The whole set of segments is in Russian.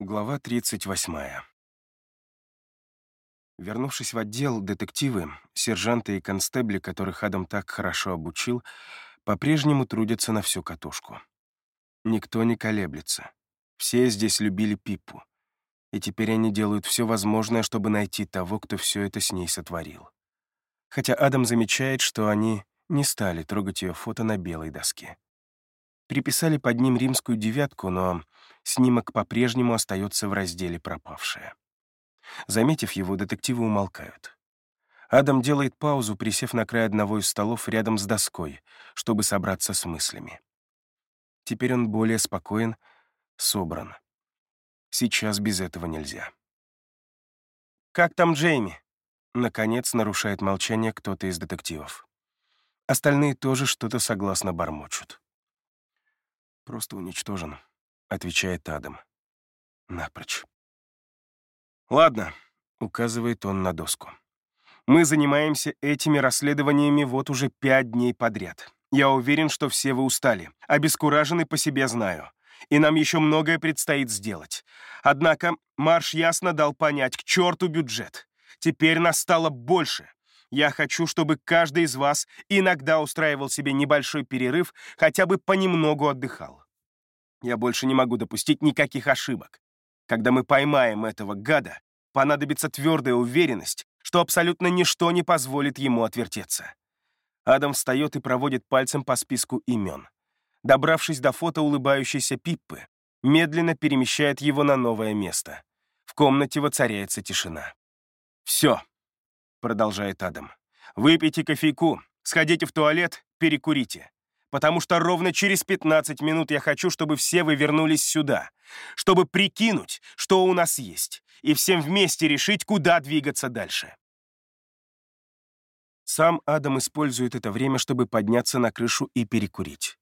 Глава 38. Вернувшись в отдел, детективы, сержанты и констебли, которых Адам так хорошо обучил, по-прежнему трудятся на всю катушку. Никто не колеблется. Все здесь любили Пиппу. И теперь они делают все возможное, чтобы найти того, кто все это с ней сотворил. Хотя Адам замечает, что они не стали трогать ее фото на белой доске. Приписали под ним римскую девятку, но снимок по-прежнему остается в разделе «Пропавшая». Заметив его, детективы умолкают. Адам делает паузу, присев на край одного из столов рядом с доской, чтобы собраться с мыслями. Теперь он более спокоен, собран. Сейчас без этого нельзя. «Как там Джейми?» Наконец нарушает молчание кто-то из детективов. Остальные тоже что-то согласно бормочут. «Просто уничтожен», — отвечает Адам. Напрочь. «Ладно», — указывает он на доску. «Мы занимаемся этими расследованиями вот уже пять дней подряд. Я уверен, что все вы устали, обескуражены по себе знаю, и нам еще многое предстоит сделать. Однако Марш ясно дал понять, к черту бюджет. Теперь нас стало больше. Я хочу, чтобы каждый из вас иногда устраивал себе небольшой перерыв, хотя бы понемногу отдыхал. Я больше не могу допустить никаких ошибок. Когда мы поймаем этого гада, понадобится твердая уверенность, что абсолютно ничто не позволит ему отвертеться. Адам встает и проводит пальцем по списку имен. Добравшись до фото улыбающейся Пиппы, медленно перемещает его на новое место. В комнате воцаряется тишина. «Все», — продолжает Адам. «Выпейте кофейку, сходите в туалет, перекурите потому что ровно через 15 минут я хочу, чтобы все вы вернулись сюда, чтобы прикинуть, что у нас есть, и всем вместе решить, куда двигаться дальше. Сам Адам использует это время, чтобы подняться на крышу и перекурить.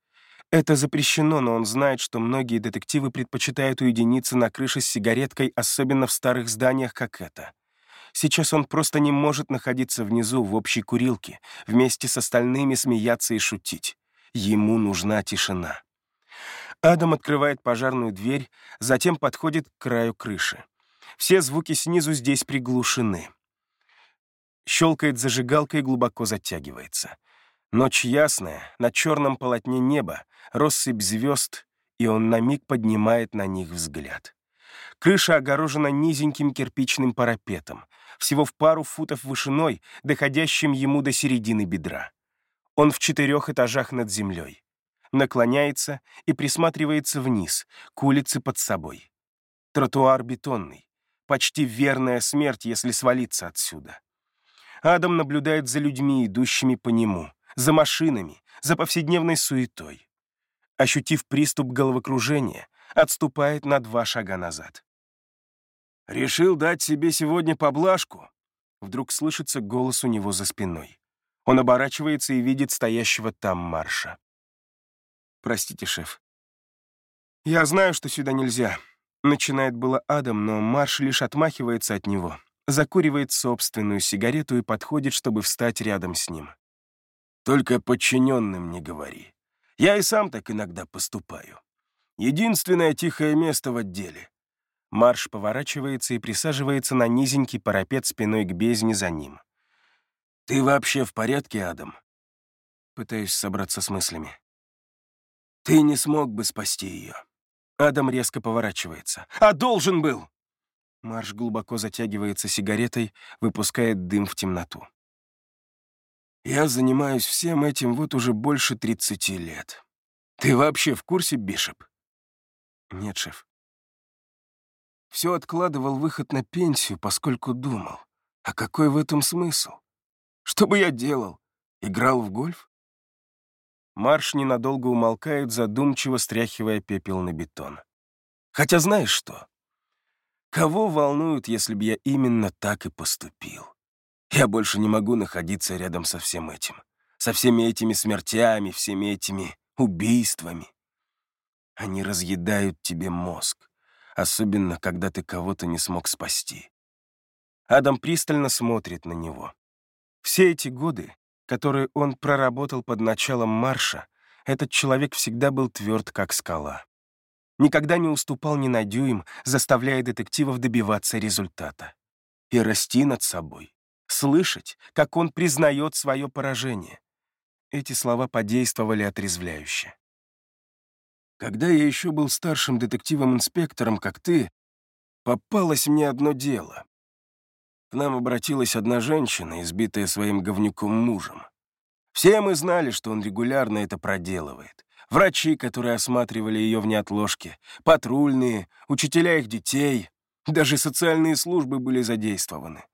Это запрещено, но он знает, что многие детективы предпочитают уединиться на крыше с сигареткой, особенно в старых зданиях, как это. Сейчас он просто не может находиться внизу в общей курилке, вместе с остальными смеяться и шутить. Ему нужна тишина. Адам открывает пожарную дверь, затем подходит к краю крыши. Все звуки снизу здесь приглушены. Щелкает зажигалка и глубоко затягивается. Ночь ясная, на черном полотне неба, россыпь звезд, и он на миг поднимает на них взгляд. Крыша огорожена низеньким кирпичным парапетом, всего в пару футов вышиной, доходящим ему до середины бедра. Он в четырех этажах над землей. Наклоняется и присматривается вниз, к улице под собой. Тротуар бетонный. Почти верная смерть, если свалиться отсюда. Адам наблюдает за людьми, идущими по нему, за машинами, за повседневной суетой. Ощутив приступ головокружения, отступает на два шага назад. «Решил дать себе сегодня поблажку?» Вдруг слышится голос у него за спиной. Он оборачивается и видит стоящего там Марша. «Простите, шеф. Я знаю, что сюда нельзя». Начинает было Адам, но Марш лишь отмахивается от него, закуривает собственную сигарету и подходит, чтобы встать рядом с ним. «Только подчиненным не говори. Я и сам так иногда поступаю. Единственное тихое место в отделе». Марш поворачивается и присаживается на низенький парапет спиной к бездне за ним. «Ты вообще в порядке, Адам?» Пытаюсь собраться с мыслями. «Ты не смог бы спасти ее». Адам резко поворачивается. «А должен был!» Марш глубоко затягивается сигаретой, выпускает дым в темноту. «Я занимаюсь всем этим вот уже больше 30 лет. Ты вообще в курсе, Бишоп?» «Нет, шеф». Все откладывал выход на пенсию, поскольку думал, а какой в этом смысл? Что бы я делал? Играл в гольф? Марш ненадолго умолкает, задумчиво стряхивая пепел на бетон. Хотя знаешь что? Кого волнует, если бы я именно так и поступил? Я больше не могу находиться рядом со всем этим. Со всеми этими смертями, всеми этими убийствами. Они разъедают тебе мозг, особенно когда ты кого-то не смог спасти. Адам пристально смотрит на него. Все эти годы, которые он проработал под началом марша, этот человек всегда был тверд, как скала. никогда не уступал ни на дюйм, заставляя детективов добиваться результата. И расти над собой, слышать, как он признает свое поражение. Эти слова подействовали отрезвляюще. Когда я еще был старшим детективом-инспектором, как ты, попалось мне одно дело. К нам обратилась одна женщина, избитая своим говнюком мужем. Все мы знали, что он регулярно это проделывает. Врачи, которые осматривали ее в неотложке, патрульные, учителя их детей, даже социальные службы были задействованы.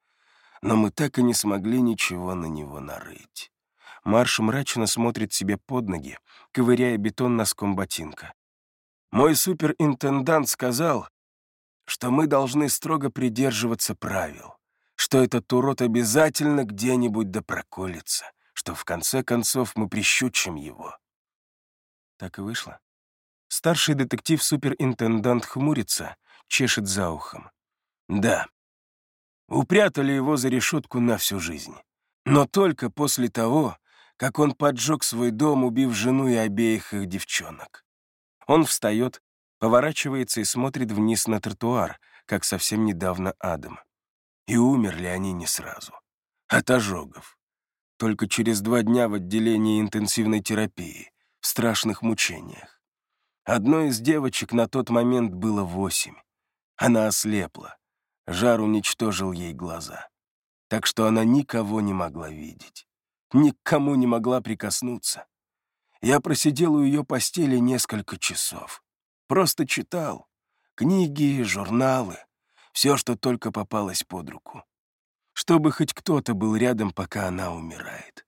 Но мы так и не смогли ничего на него нарыть. Марш мрачно смотрит себе под ноги, ковыряя бетон носком ботинка. Мой суперинтендант сказал, что мы должны строго придерживаться правил, что этот урод обязательно где-нибудь да проколется, что в конце концов мы прищучим его. Так и вышло. Старший детектив-суперинтендант хмурится, чешет за ухом. Да, упрятали его за решетку на всю жизнь. Но только после того, как он поджег свой дом, убив жену и обеих их девчонок. Он встает, поворачивается и смотрит вниз на тротуар, как совсем недавно Адам. И умерли они не сразу. От ожогов. Только через два дня в отделении интенсивной терапии в страшных мучениях. Одной из девочек на тот момент было восемь. Она ослепла. Жар уничтожил ей глаза. Так что она никого не могла видеть. Никому не могла прикоснуться. Я просидел у ее постели несколько часов. Просто читал. Книги, журналы. Все, что только попалось под руку. Чтобы хоть кто-то был рядом, пока она умирает.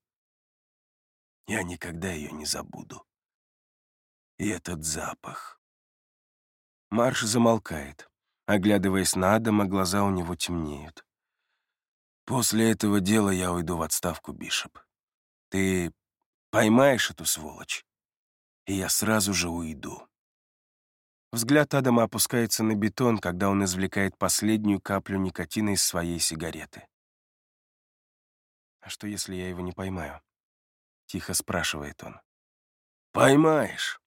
Я никогда ее не забуду. И этот запах. Марш замолкает. Оглядываясь на Адама, глаза у него темнеют. После этого дела я уйду в отставку, Бишоп. Ты поймаешь эту сволочь, и я сразу же уйду. Взгляд Адама опускается на бетон, когда он извлекает последнюю каплю никотина из своей сигареты. «А что, если я его не поймаю?» — тихо спрашивает он. «Поймаешь.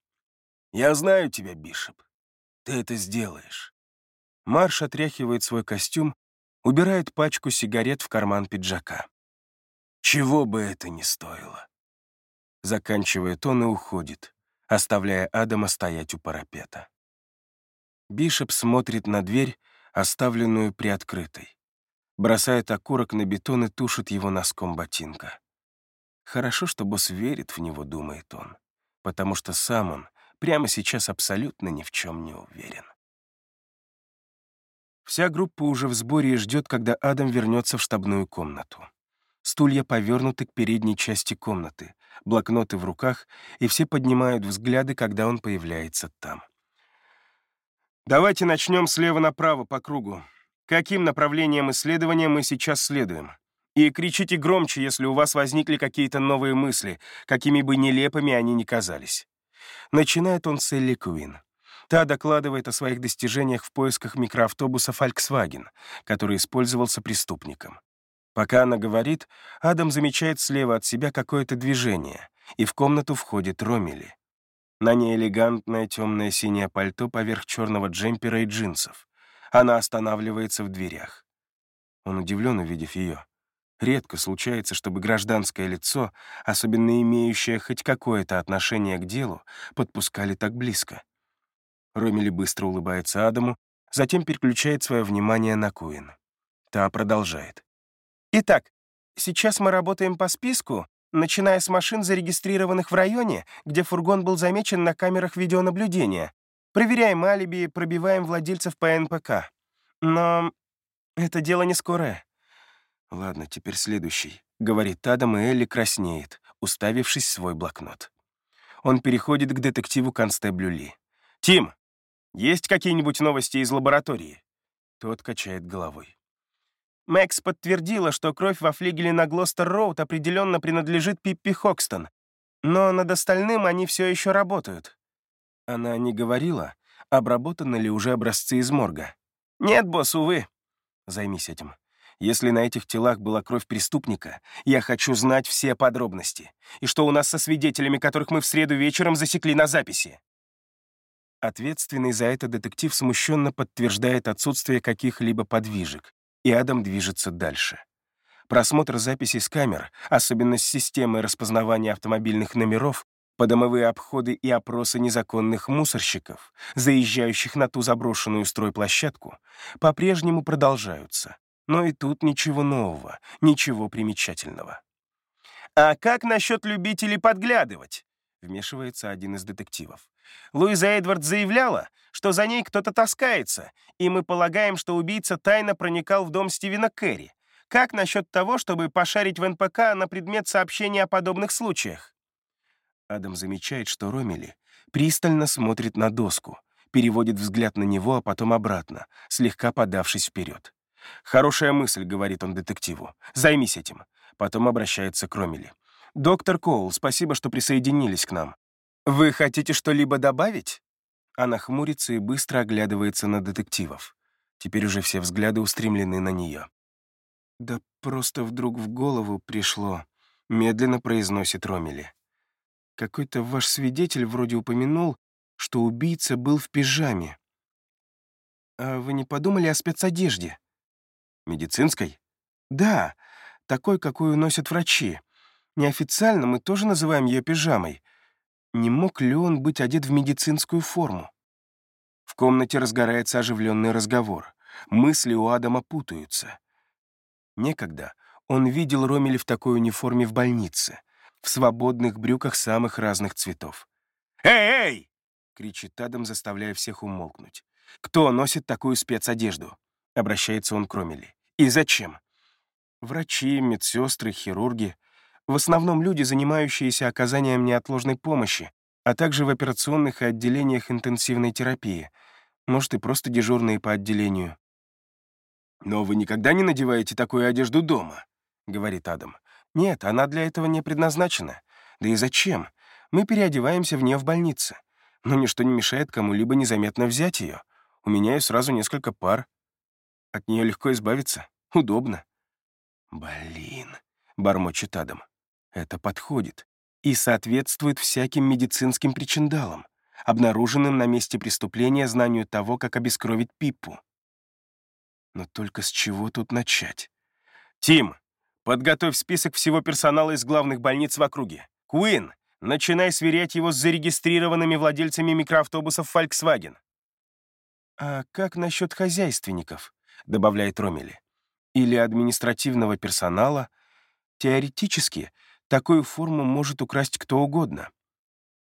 Я знаю тебя, Бишоп. Ты это сделаешь». Марш отряхивает свой костюм, убирает пачку сигарет в карман пиджака. «Чего бы это ни стоило». Заканчивает он и уходит, оставляя Адама стоять у парапета. Бишоп смотрит на дверь, оставленную приоткрытой. Бросает окурок на бетон и тушит его носком ботинка. Хорошо, что босс верит в него, думает он, потому что сам он прямо сейчас абсолютно ни в чем не уверен. Вся группа уже в сборе и ждет, когда Адам вернется в штабную комнату. Стулья повернуты к передней части комнаты, блокноты в руках, и все поднимают взгляды, когда он появляется там. Давайте начнем слева направо по кругу. Каким направлением исследования мы сейчас следуем? И кричите громче, если у вас возникли какие-то новые мысли, какими бы нелепыми они ни казались. Начинает он с Элли Куин. Та докладывает о своих достижениях в поисках микроавтобуса Volkswagen, который использовался преступником. Пока она говорит, Адам замечает слева от себя какое-то движение, и в комнату входит Ромили. На ней элегантное темное синее пальто поверх черного джемпера и джинсов. Она останавливается в дверях. Он удивлен, увидев ее. Редко случается, чтобы гражданское лицо, особенно имеющее хоть какое-то отношение к делу, подпускали так близко. Ромили быстро улыбается Адаму, затем переключает свое внимание на Куин. Та продолжает. «Итак, сейчас мы работаем по списку, начиная с машин, зарегистрированных в районе, где фургон был замечен на камерах видеонаблюдения. Проверяем алиби, пробиваем владельцев по НПК. Но это дело не скорое. «Ладно, теперь следующий», — говорит Адам, и Элли краснеет, уставившись в свой блокнот. Он переходит к детективу констеблю Ли. «Тим, есть какие-нибудь новости из лаборатории?» Тот качает головой. Мэкс подтвердила, что кровь во флигеле на Глостер-Роуд определенно принадлежит Пиппи Хокстон, но над остальным они все еще работают. Она не говорила, обработаны ли уже образцы из морга. «Нет, босс, увы». Займись этим. Если на этих телах была кровь преступника, я хочу знать все подробности. И что у нас со свидетелями, которых мы в среду вечером засекли на записи. Ответственный за это детектив смущенно подтверждает отсутствие каких-либо подвижек, и Адам движется дальше. Просмотр записей с камер, особенно с системой распознавания автомобильных номеров, подомовые обходы и опросы незаконных мусорщиков, заезжающих на ту заброшенную стройплощадку, по-прежнему продолжаются. Но и тут ничего нового, ничего примечательного. «А как насчет любителей подглядывать?» — вмешивается один из детективов. Луиза Эдвард заявляла, что за ней кто-то таскается, и мы полагаем, что убийца тайно проникал в дом Стивена Керри. Как насчет того, чтобы пошарить в НПК на предмет сообщения о подобных случаях? Адам замечает, что Ромели пристально смотрит на доску, переводит взгляд на него, а потом обратно, слегка подавшись вперед. «Хорошая мысль», — говорит он детективу. «Займись этим». Потом обращается к Ромели. «Доктор Коул, спасибо, что присоединились к нам. Вы хотите что-либо добавить?» Она хмурится и быстро оглядывается на детективов. Теперь уже все взгляды устремлены на нее. «Да просто вдруг в голову пришло», — медленно произносит Ромели. «Какой-то ваш свидетель вроде упомянул, что убийца был в пижаме. А вы не подумали о спецодежде?» «Медицинской?» «Да, такой, какую носят врачи. Неофициально мы тоже называем ее пижамой. Не мог ли он быть одет в медицинскую форму? В комнате разгорается оживленный разговор. Мысли у Адама путаются. Некогда он видел Ромеля в такой униформе в больнице, в свободных брюках самых разных цветов. «Эй, эй!» — кричит Адам, заставляя всех умолкнуть. «Кто носит такую спецодежду?» — обращается он к Ромеле. «И зачем?» Врачи, медсестры, хирурги — в основном люди, занимающиеся оказанием неотложной помощи, а также в операционных и отделениях интенсивной терапии. Может, и просто дежурные по отделению. «Но вы никогда не надеваете такую одежду дома?» — говорит Адам. «Нет, она для этого не предназначена. Да и зачем? Мы переодеваемся в нее в больнице. Но ничто не мешает кому-либо незаметно взять ее. У меня и сразу несколько пар. От нее легко избавиться. Удобно». «Блин», — бормочет Адам. Это подходит и соответствует всяким медицинским причиндалам, обнаруженным на месте преступления знанию того, как обескровить Пиппу. Но только с чего тут начать? «Тим, подготовь список всего персонала из главных больниц в округе. Куин, начинай сверять его с зарегистрированными владельцами микроавтобусов Volkswagen». «А как насчет хозяйственников?» — добавляет Ромели. «Или административного персонала? Теоретически — Такую форму может украсть кто угодно.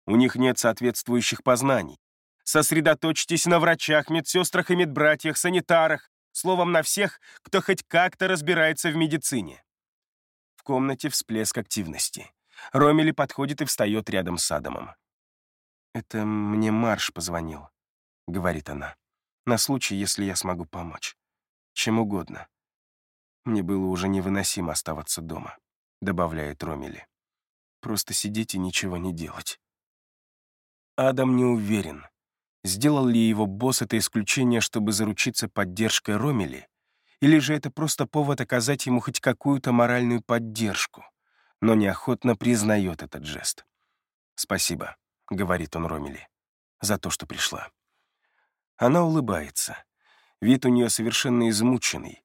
У них нет соответствующих познаний. Сосредоточьтесь на врачах, медсестрах и медбратьях, санитарах, словом, на всех, кто хоть как-то разбирается в медицине. В комнате всплеск активности. Ромели подходит и встает рядом с Адамом. «Это мне Марш позвонил», — говорит она, «на случай, если я смогу помочь. Чем угодно. Мне было уже невыносимо оставаться дома добавляет Ромели. Просто сидеть и ничего не делать. Адам не уверен, сделал ли его босс это исключение, чтобы заручиться поддержкой Ромели, или же это просто повод оказать ему хоть какую-то моральную поддержку, но неохотно признает этот жест. «Спасибо», — говорит он Ромели, — «за то, что пришла». Она улыбается. Вид у нее совершенно измученный.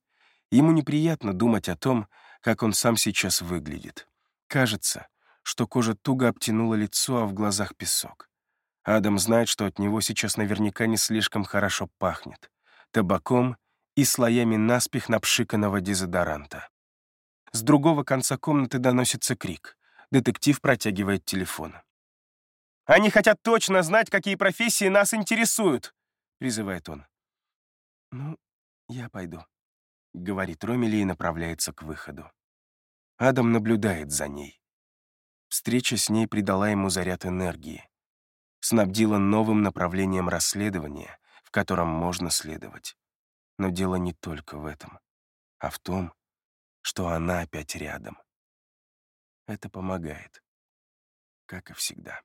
Ему неприятно думать о том, как он сам сейчас выглядит. Кажется, что кожа туго обтянула лицо, а в глазах песок. Адам знает, что от него сейчас наверняка не слишком хорошо пахнет. Табаком и слоями наспех напшиканного дезодоранта. С другого конца комнаты доносится крик. Детектив протягивает телефон. «Они хотят точно знать, какие профессии нас интересуют», — призывает он. «Ну, я пойду», — говорит Ромели и направляется к выходу. Адам наблюдает за ней. Встреча с ней придала ему заряд энергии, снабдила новым направлением расследования, в котором можно следовать. Но дело не только в этом, а в том, что она опять рядом. Это помогает, как и всегда.